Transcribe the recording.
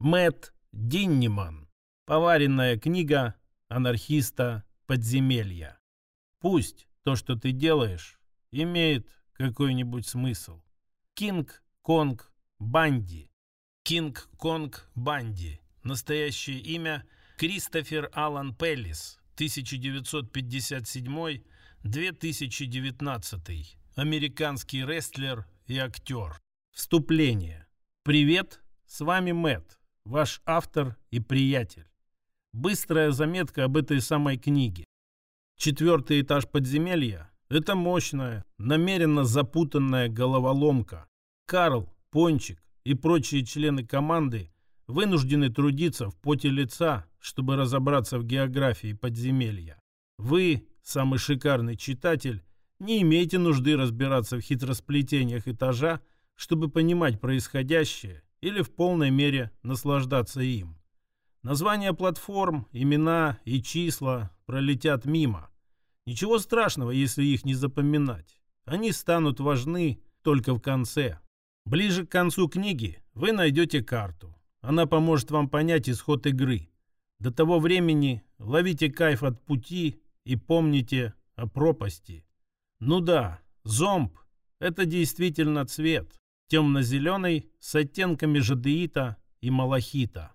Мэтт Динниман. Поваренная книга анархиста подземелья. Пусть то, что ты делаешь, имеет какой-нибудь смысл. Кинг-Конг Банди. Кинг-Конг Банди. Настоящее имя Кристофер Аллан Пеллис. 1957-2019. Американский рестлер и актер. Вступление. Привет, с вами Мэтт, ваш автор и приятель. Быстрая заметка об этой самой книге. Четвертый этаж подземелья – это мощная, намеренно запутанная головоломка. Карл, Пончик и прочие члены команды вынуждены трудиться в поте лица, чтобы разобраться в географии подземелья. Вы, самый шикарный читатель, не имеете нужды разбираться в хитросплетениях этажа, чтобы понимать происходящее или в полной мере наслаждаться им. Названия платформ, имена и числа пролетят мимо. Ничего страшного, если их не запоминать. Они станут важны только в конце. Ближе к концу книги вы найдете карту. Она поможет вам понять исход игры. До того времени ловите кайф от пути и помните о пропасти. Ну да, зомб – это действительно цвет темно-зеленый с оттенками жадеита и малахита.